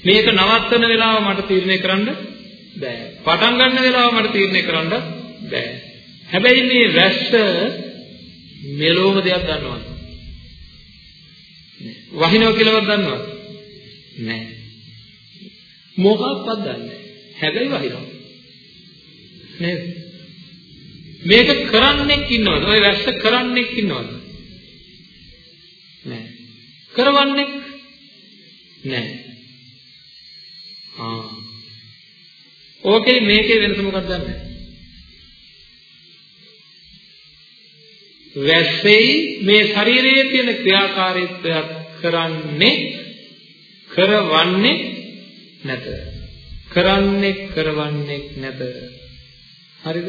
මේක නවත්තන වෙලාව මට තීරණය කරන්න බෑ. පටන් ගන්න වෙලාව මට තීරණය කරන්න බෑ. හැබැයි මේ වැස්ස මෙලොවම දෙයක් දන්නවද? වහිනව කියලාවත් දන්නවද? නැහැ. මොකක්වත් දන්නේ නැහැ. හැබැයි වහිනවා. නේද? මේක කරන්නෙක් ඉන්නවද? ඔය වැස්ස කරන්නෙක් ඉන්නවද? නැහැ. කරවන්නෙක් නැහැ. ආ. ඕකේ මේකේ වෙනස මොකක්ද දන්නේ? වැස්සෙයි මේ ශරීරයේ තියෙන ක්‍රියාකාරීත්වයක් කරන්නේ කරවන්නේ නැත. කරන්නේ කරවන්නේ නැත. හරිද?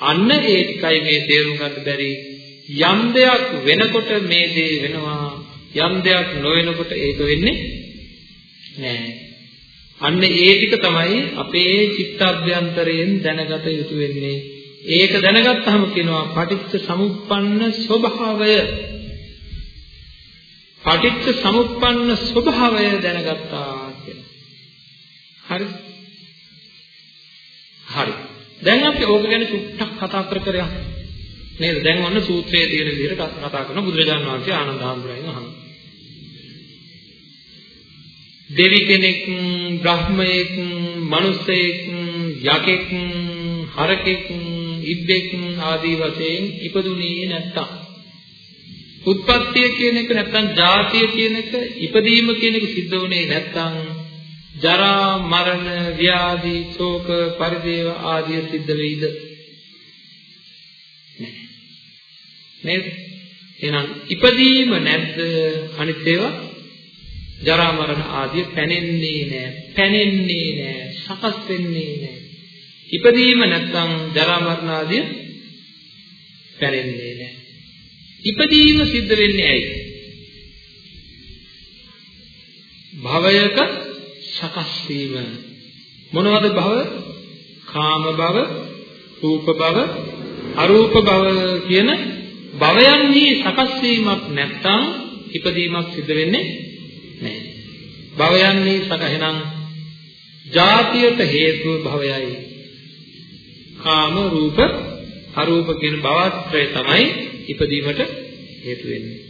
අන්න ඒ ටිකයි මේ තේරුම් ගන්න බැරි යම් දෙයක් වෙනකොට මේ දේ වෙනවා යම් දෙයක් නොවෙනකොට ඒක වෙන්නේ නැහැ. අන්න ඒ ටික තමයි අපේ චිත්තාභ්‍යන්තරයෙන් දැනගත යුතු වෙන්නේ. ඒක දැනගත්තාම කියනවා පටිච්ච සමුප්පන්න ස්වභාවය. පටිච්ච සමුප්පන්න ස්වභාවය දැනගත්තා කියලා. හරි? හරි. දැන් අපි ඕක ගැන චුට්ටක් කතා කර කර යමු. නේද? දැන් ඔන්න සූත්‍රයේ තියෙන විදිහට කතා කරන බුදුරජාණන් වහන්සේ ආනන්ද හාමුදුරුවෝ අහනවා. දෙවි කෙනෙක්, බ්‍රහ්මයෙක්, මිනිසෙක්, යකෙක්, හරකෙක් ඉබ්බෙක් ආදී වශයෙන් ඉපදුනේ නැත්තම්. උත්පත්තිය කියන එක නැත්තම් ජාතිය කියන එක ඉපදීම කියන එක සිද්ධ වුණේ නැත්තම් ජරා මරණ ව්‍යාධි ශෝක පරිදේව ආදී සිද්ධ වෙයිද? නේද? එහෙනම් ඉපදීම නැද්ද? අනිත් ඒවා ජරා මරණ ආදී පැනෙන්නේ නැහැ පැනෙන්නේ නැහැ සකස් වෙන්නේ නැහැ ඉපදීම නැත්නම් ජරා මරණ ආදී පැරෙන්නේ නැහැ. ඉපදීම සිද්ධ වෙන්නේ ඇයි? භවයක සකස් වීම. මොනවද භව? කාම භව, රූප භව, අරූප භව කියන භවයන්හි සකස් වීමක් නැත්නම් ඉපදීමක් සිද්ධ වෙන්නේ නැහැ. භවයන්හි සකහෙනම් ජාතියට හේතුව භවයයි. කාම රූප අරූප කියන භවත්‍රය තමයි ඉපදීමට හේතු වෙන්නේ.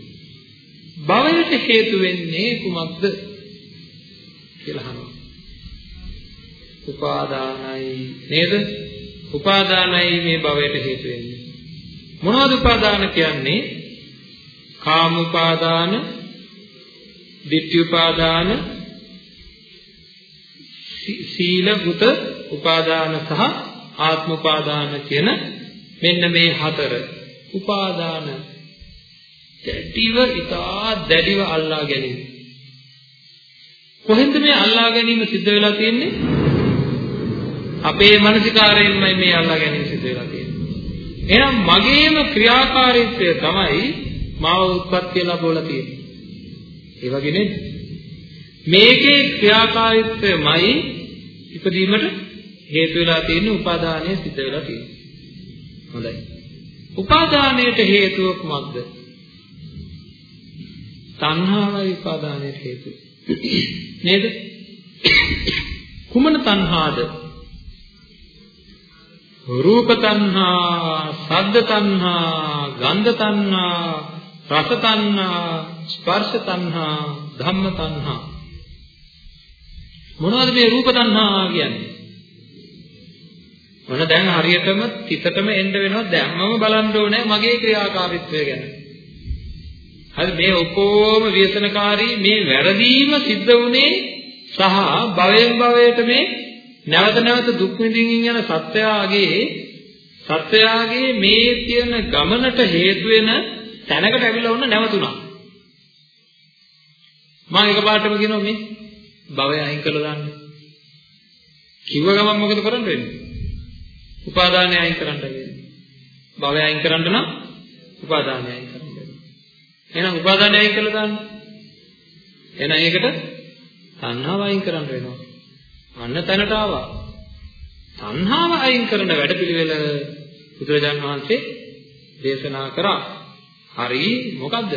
භවයට හේතු වෙන්නේ කුමක්ද කියලා අහනවා. උපාදානයි නේද? උපාදානයි මේ භවයට හේතු වෙන්නේ. මොනවද උපාදාන කියන්නේ? කාම උපාදාන, ditthi උපාදාන, සීල බුත උපාදාන සහ ආත්ම උපාදාන කියන මෙන්න මේ හතර. උපාදාන දැඩිව ඉතා දැඩිව අල්ලා ගැනීම. කොහෙන්ද මේ අල්ලා ගැනීම සිද්ධ වෙලා තියෙන්නේ? අපේ මානසිකාරයෙන්මයි මේ අල්ලා ගැනීම සිද්ධ වෙලා තියෙන්නේ. එහෙනම් මගේම ක්‍රියාකාරීත්වය තමයි මාව උත්පත්ති ලැබවලා තියෙන්නේ. ඒ වගේ නේද? මේකේ ක්‍රියාකාරීත්වයමයි ඉපදීමට හේතු වෙලා තියෙන්නේ උපාදානය සිද්ධ වෙලා තියෙන්නේ. හොඳයි. උපාදානයට හේතුව කුමක්ද? තණ්හාවයි උපාදානයට හේතුව. නේද? කුමන තණ්හාද? රූප තණ්හා, ශබ්ද තණ්හා, ගන්ධ තණ්හා, රස තණ්හා, ස්පර්ශ තණ්හා, ධම්ම තණ්හා. මොනවද මේ රූප තණ්හා කියන්නේ? මොන දැන් හරියටම තිතටම එන්න වෙනවා දැම්මම බලන්න ඕනේ මගේ ක්‍රියාකාරීත්වය ගැන. හරි මේ ඔක්කොම ව්‍යසනකාරී මේ වැරදීම සිද්ධ වුණේ සහ භවයෙන් භවයට මේ නැවත නැවත දුක් විඳින්න යන සත්‍යයගේ සත්‍යයගේ මේ තියෙන ගමනට හේතු වෙන තැනකට ඇවිල්ලා වුණ නැවතුණා. මම එකපාරටම කියනවා මේ භවය අයින් කළා දාන්න. කිව්ව ගමන් මොකද කරන්න වෙන්නේ? උපාදානය අයින් කරන්න වෙන්නේ. භවය අයින් කරන්න නම් උපාදානය අයින් කරන්න වෙනවා. එහෙනම් උපාදානය අයින් කළා දාන්න. එහෙනම් ඒකට තණ්හාව අයින් කරන්න වෙනවා. අන්න තැනට ආවා. තණ්හාව අයින් කරන වැඩපිළිවෙල බුදුරජාන් වහන්සේ දේශනා කරා. හරි මොකද්ද?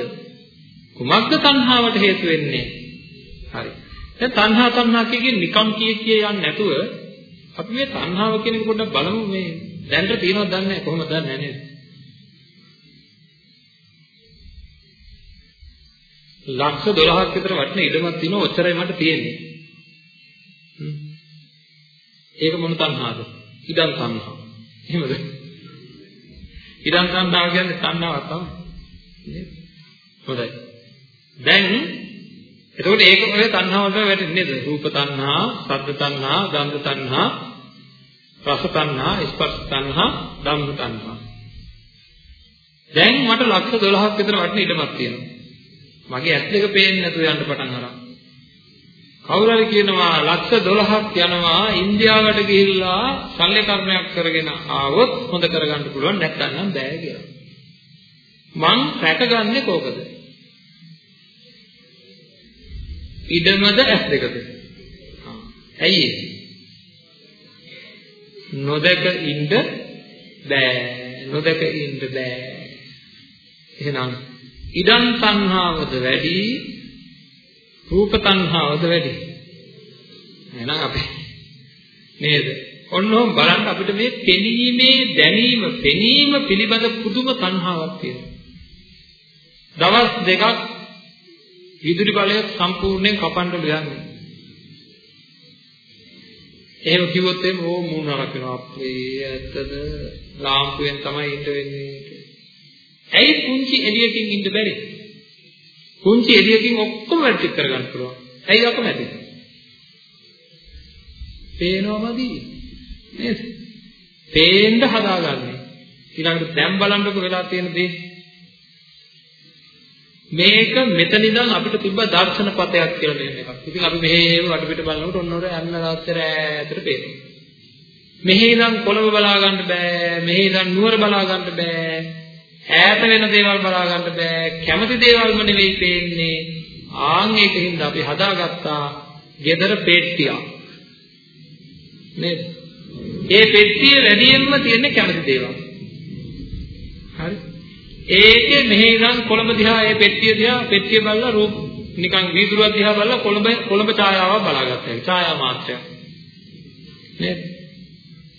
කුමක්ද තණ්හාවට හේතු වෙන්නේ? හරි. දැන් තණ්හා තණ්හා කියකින් නිකම් කිය කිය යන්නේ නැතුව අපි මේ තණ්හාව කියන එක පොඩ්ඩක් බලමු මේ දැනට තියෙනවද දන්නේ නැහැ කොහොමද දන්නේ නේද? ලක්ෂ 12ක් විතර වටින ඉඩමක් තියෙනවා ඔච්චරයි මට තියෙන්නේ. ඒක මොන තණ්හාද? ඉදන් තණ්හා. එහෙමද? ඉදන් තණ්හා කියන්නේ තණ්හාවක් තමයි. නේද? හොඳයි. දැන් එතකොට ඒක ඔය තණ්හාවට වැටෙන්නේ නේද? රූප තණ්හා, ශබ්ද තණ්හා, ගන්ධ තණ්හා, රස තණ්හා, ස්පර්ශ තණ්හා, ධම්ම තණ්හා. දැන් මට ලක්ෂ 12ක් විතර වටින ඉඩමක් තියෙනවා. මගේ ඇස් දෙක පේන්නේ නැතුව යන්න පටන් අරන්. කවුරු හරි කියනවා ලක්ෂ 12ක් යනවා ඉන්දියාවට ගිහිල්ලා ශල්‍ය කර්මයක් කරගෙන ආවොත් හොඳ කරගන්න පුළුවන් නැත්නම් බෑ කියලා. මං රැකගන්නේ කෝකද? ඉඩමද ඇස් දෙකද? ඇයි ඒ? නොදක ඉන්න බෑ. නොදක ඉන්න බෑ. එහෙනම් ඉදන් තණ්හාවද වැඩි රූප තණ්හාවද වැඩි? එහෙනම් අපි නේද? ඔන්නෝම බලන්න අපිට මේ පෙනීමේ දැනීම, පෙනීම පිළිබඳ පුදුම තණ්හාවක් තියෙනවා. දවස් දෙකක් විදුලි බලය සම්පූර්ණයෙන් කපන්න යන්නේ. එහෙම කිව්වොත් එහෙම ඕ මූණ නරක වෙනවා අපේ ඇත්තද? ලාම්පුවෙන් තමයි ඉන්න වෙන්නේ. ඇයි පුංචි එළියකින් ඉන්න බැරි? පුංචි එළියකින් ඔක්කොම වැඩ ටික කරගන්න පුළුවන්. ඇයි අකමැති? පේනවමදි නේද? පේන්න හදාගන්නේ. ඊළඟට දැන් බලන්නකො වෙලා තියෙන දේ. මේක මෙතන ඉඳන් අපිට තිබ්බ දර්ශන පතයක් කියලා දෙන එකක්. ඉතින් අපි මෙහෙම වටපිට බලනකොට ඔන්න ඔර යන්න රාත්‍තර ඈතට පේනවා. මෙහි ඉඳන් කොළඹ බලා ගන්න බෑ. මෙහි ඉඳන් නුවර බලා ගන්න බෑ. ඈත වෙන දේවල් බලා ගන්න බෑ. කැමති දේවල්ම නෙවෙයි පේන්නේ. ආන් ඒකින්ද අපි හදාගත්තා gedara පෙට්ටියක්. නේද? ඒ පෙට්ටිය වැඩියෙන්ම තියෙන්නේ කැමති දේවල්. හරි? ඒකේ මෙහි ඉඳන් කොළඹ දිහා ඒ පෙට්ටිය දිහා පෙට්ටිය බලලා රූප නිකන් වීදුරුවක් දිහා බලලා කොළඹ කොළඹ ඡායාවක් බලාගත්තා. ඡායා මාත්‍රයක්. නේද?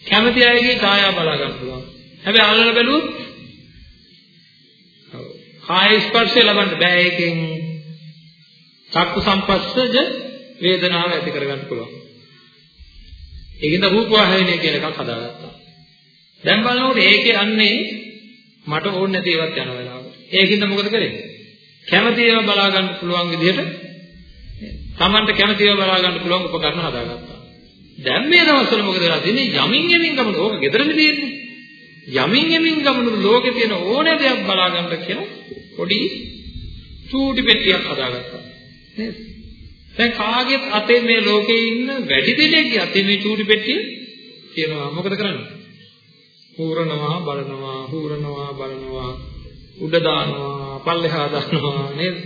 කැමති අයගේ ඡායාව බලා ගන්න පුළුවන්. හැබැයි අල්ලලා බැලුවොත් කාය ස්පර්ශය ලබන්න බෑ ඒකෙන්. චක්කු සම්පස්සජ වේදනාව ඇති කරගන්න පුළුවන්. ඒකින්ද රූප වාහිනිය කියන එකක් හදාගත්තා. දැන් බලනකොට ඒකේ අන්නේ මට ඕනේ නැති ඒවත් යන වෙලාවට. ඒකින්ද මොකද කරේ? කැමති ඒවා බලා ගන්න පුළුවන් විදිහට Tamanට කැමති ඒවා බලා ගන්න පුළුවන් උපකරණ හදාගත්තා. දැන් මේ දවස්වල මොකද වෙලා තියෙන්නේ? යමින් යමින් ගමන ඕක ගෙදරනේ තියෙන්නේ. යමින් යමින් ගමන ලෝකේ තියෙන ඕනෑ දෙයක් බලා ගන්න කියලා පොඩි චූටි පෙට්ටියක් හදාගත්තා. නේද? දැන් කාගේ අතේ මේ ලෝකේ ඉන්න වැඩි දෙනෙක්ගේ අතේ මේ චූටි පෙට්ටිය තියෙනවා. මොකද කරන්නේ? හූරනවා බලනවා හූරනවා බලනවා උඩ දානවා පල්ලෙහා දානවා නේද?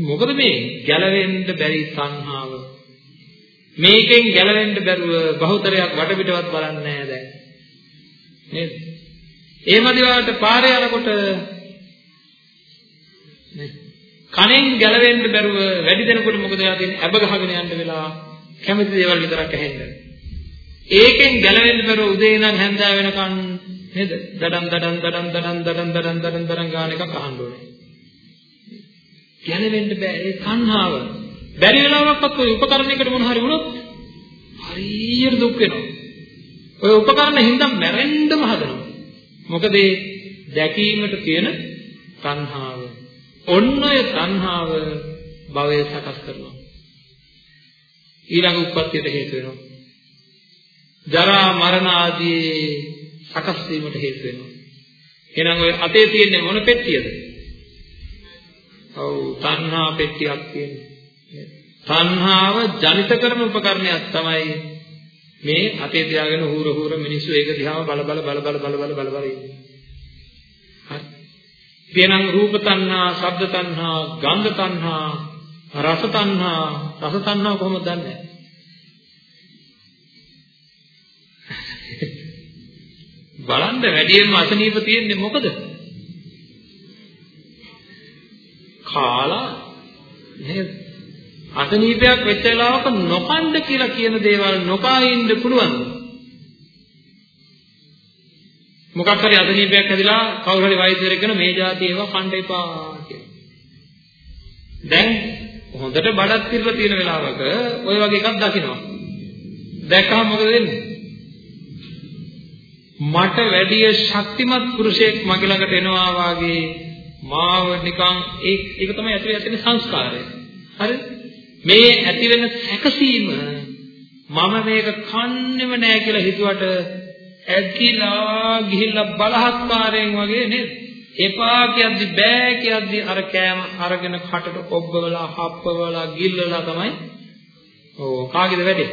මොකද මේ ගැලවෙන්න බැරි සංහාව මේකෙන් ගැලවෙන්න බැරුව බහුතරයක් වටපිටවත් බලන්නේ නැහැ දැන්. නේද? ඒ මදිවාට පාරේ යනකොට කණෙන් ගැලවෙන්න බැරුව වැඩි දෙනකොට මොකද වෙලා තියෙන්නේ? අබ ගහගෙන යන්න වෙලා කැමති දේවල් විතරක් ඇහෙන්න. ඒකෙන් ගැලවෙන්න බැරුව උදේ ඉඳන් හැන්දෑව වෙනකන් නේද? දඩම් දඩම් දඩම් දඩම් දඩම් දඩම් දඩම් දඩම් ගාන එකක් අහන්න ඕනේ. ගැලවෙන්න බෑ ඒ තණ්හාව. බැරි වෙලාවක්වත් ඔය උපකරණයකට මොන හරි වුණොත් හරියට දුක් වෙනවා. ඔය උපකරණ හින්දා මැරෙන්නම හදනවා. මොකද ඒ දැකීමට තියෙන තණ්හාව. ඔන්න ඔය තණ්හාව භවය සකස් කරනවා. ඊළඟ උප්පත්තියට හේතු වෙනවා. ජරා මරණ ආදී සකස් වීමට හේතු වෙනවා. එහෙනම් ඔය අතේ තියෙන මොන පෙට්ටියද? ඔව් තණ්හා පෙට්ටියක් තියෙනවා. තණ්හාව ජනිත කරන උපකරණයක් තමයි මේ අතේ තියාගෙන හූර හූර මිනිස්සු ඒක දිහාම බල බල බල බල බල බල බල බල ඉන්නේ. හරි. එහෙනම් රූප තණ්හා, ශබ්ද තණ්හා, ගන්ධ තණ්හා, රස තණ්හා, රස තණ්හා කොහොමද දන්නේ? බලන්න වැඩියෙන්ම අසනීප තියෙන්නේ මොකද? කාලා නේද? අසනීපයක් වෙච්ච වෙලාවක නොකන්ද කියලා කියන දේවල් නොකා ඉන්න පුළුවන්. මොකක් හරි අසනීපයක් ඇදලා කවුරු හරි වෛද්‍යවරයෙක්ගෙන මේ જાති ඒවා කන්න එපා කියලා. දැන් හොඳට බඩත් පිරලා තියෙන වෙලාවක ওই වගේ එකක් දකිනවා. දැක්කම මොකද වෙන්නේ? මට වැඩිය ශක්තිමත් පුරුෂයෙක් මගේ ළඟට එනවා වාගේ මාව නිකන් ඒක ඒක තමයි ඇතුලේ ඇතින සංස්කාරය. හරි? මේ ඇති වෙන සැකසීම මම මේක කන්නේම නෑ කියලා හිතුවට ඇකිලා ගිහිල්ලා බලහත්කාරයෙන් වගේ නේද? එපා කියද්දි බෑ කියද්දි අර කෑම අරගෙන කටට ඔබ්බවලා හප්පවලා ගිල්ලලා තමයි ඕ කාගේද වැඩේ?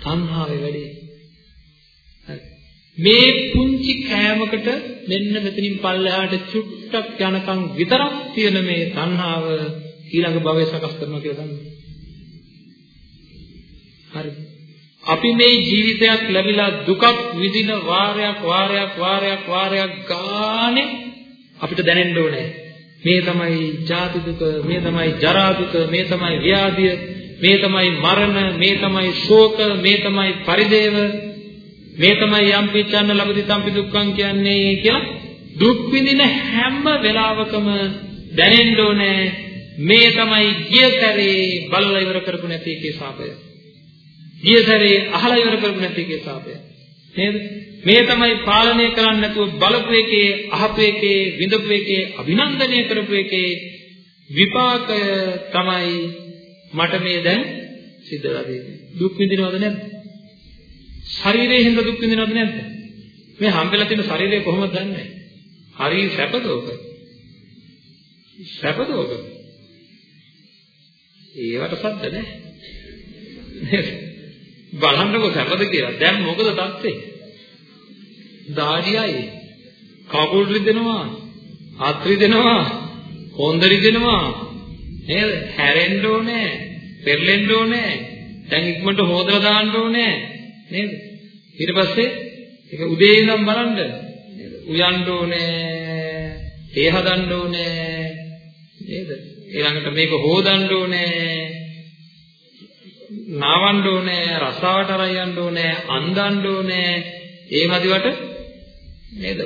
තණ්හාවේ වැඩේ. මේ පුංචි කෑමකට මෙන්න මෙතනින් පල්ලෙහාට චුට්ටක් යනකම් විතරක් තියෙන මේ තණ්හාව ඊළඟ භවයේ සකස් කරනවා කියලා දන්නවා. හරි. අපි මේ ජීවිතයක් ලැබිලා දුකක් විඳින වාරයක් වාරයක් වාරයක් වාරයක් ගානේ අපිට දැනෙන්න ඕනේ. මේ තමයි ජාති දුක, මේ තමයි ජරා දුක, මේ තමයි ව්‍යාධිය, මේ තමයි මරණ, මේ තමයි ශෝක, මේ තමයි පරිදේව, මේ තමයි යම් පිච්ඡන්න ලබති තම්පි දුක්ඛං කියන්නේ කියලා දුක් විඳින හැම වෙලාවකම දැනෙන්න ඕනේ මේ තමයි ගිය සැරේ බලලා ඉවර කරපු නැති එකේ සාපය. ගිය සැරේ අහලා ඉවර කරපු නැති එකේ සාපය. නේද? මේ තමයි පාලනය කරන්න නැතුව බලපු එකේ, අහපු එකේ, විඳපු එකේ, අභිනන්දනය කරපු එකේ විපාකය තමයි මට මේ දැන් සිද්ධ වෙලා තියෙන්නේ. දුක් විඳිනවද නැද්ද? ශරීරයෙන් හින්දා දුක් විඳිනවද නැද්ද? මේ හම්බෙලා තියෙන ශරීරය කොහොමද දන්නේ? හරි සැපද ඔක? සැපද ඔක? ඒවට සද්ද නැහැ. බලන්නකො සැපද කියලා. දැන් මොකද තත්ත්වේ? දාඩියයි කකුල් රිදෙනවා, අත් රිදෙනවා, කොන්ද රිදෙනවා. නේද? හැරෙන්න ඕනේ, පෙරලෙන්න ඕනේ. දැන් ඉක්මනට හොදලා දාන්න ඕනේ. නේද? ඊට පස්සේ ඒක උදේ ඉඳන් බලන්න නේද? උයන්න ඕනේ, ඒ හදන්න ඕනේ. නේද? ඊළඟට මේක හොදන්න ඕනේ. නාවන්න ඕනේ, රසාවට අරයන්න ඕනේ, අන්දන්න ඕනේ. ඒ මදිවට නේද?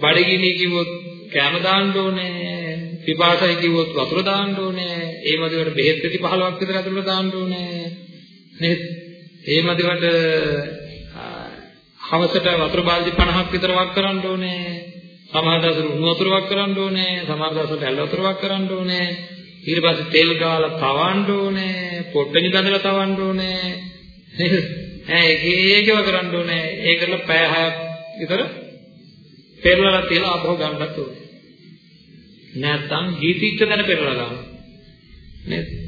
බඩගිනි කිව්වොත් කැම දාන්න ඕනේ. පිපාසයි කිව්වොත් වතුර දාන්න ඕනේ. ඒ මදිවට බෙහෙත් පෙති 15ක් විතර ඇතුළට දාන්න ඕනේ. නේද? ඒ මදිවට හවසට වතුර බාල්දි 50ක් විතර වක් කරන්න ඕනේ. සමහර දවසට උණු වතුර වක් කරන්න ඕනේ. සමහර දවසට ඇල් වතුර වක් කරන්න ඕනේ. ඊට පස්සේ තෙල් ගාලා තවන්න ඕනේ. පොට්ටනි බඳලා තවන්න ඕනේ. නේද? ඈ එක එකව කරන්න ඕනේ. ඒකල පැය 6ක් විතර පෙරලලා තියලා ආපහු ගන්නත් ඕනේ. නැත්තම් ගීතිච්ච තැන පෙරලලා ගන්න. නේද?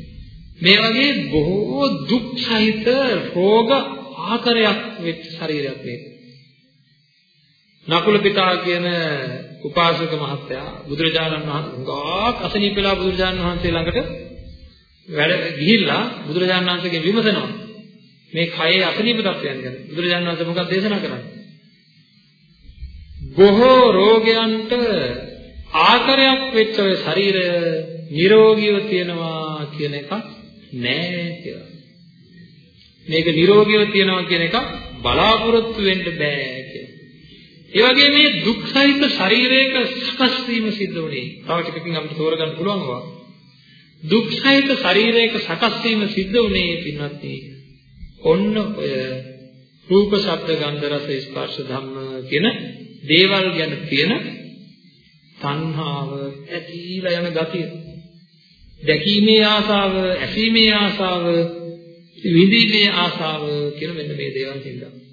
මේ වගේ බොහෝ දුක් සහිත රෝග ආකාරයක් වෙච්ච ශරීරයක් මේක. නකුල පිතා කියන උපාසක මහත්තයා බුදුරජාණන් වහන්සේ ගාක් අසනීපලා බුදුරජාණන් වහන්සේ ළඟට වැඩ ගිහිල්ලා බුදුරජාණන් වහන්සේගෙන් විමසනවා. මේ කයේ අසනීප තත්ත්වයන් ගැන. බුදුරජාණන් වහන්සේ මොකක්ද දේශනා කරන්නේ? බොහෝ රෝගයන්ට ආකාරයක් වෙච්ච ඔය ශරීරය නිරෝගීව තියෙනවා කියන එක නෑ කියලා. මේක නිරෝගීව තියෙනවා කියන එක බලාපොරොත්තු වෙන්න බෑ කියලා. ඒ වගේ මේ දුක් සහිත ශරීරයක සකස් වීම සිද්ධ වුණේ. තව ටිකකින් අපිට තෝරගන්න පුළුවන් වා. දුක් සහිත ශරීරයක සකස් වීම සිද්ධ වුණේ පින්වත්නි. ඔන්න ඔය රූප, ශබ්ද, ගන්ධ, රස, ස්පර්ශ ධම්ම කියන දේවල් ගැන තියෙන තණ්හාව ඇතිලා යන ගතිය. දැකීමේ ආසාව, ඇසීමේ ආසාව, විඳීමේ ආසාව කියන මෙන්න මේ දේවල් හින්දා.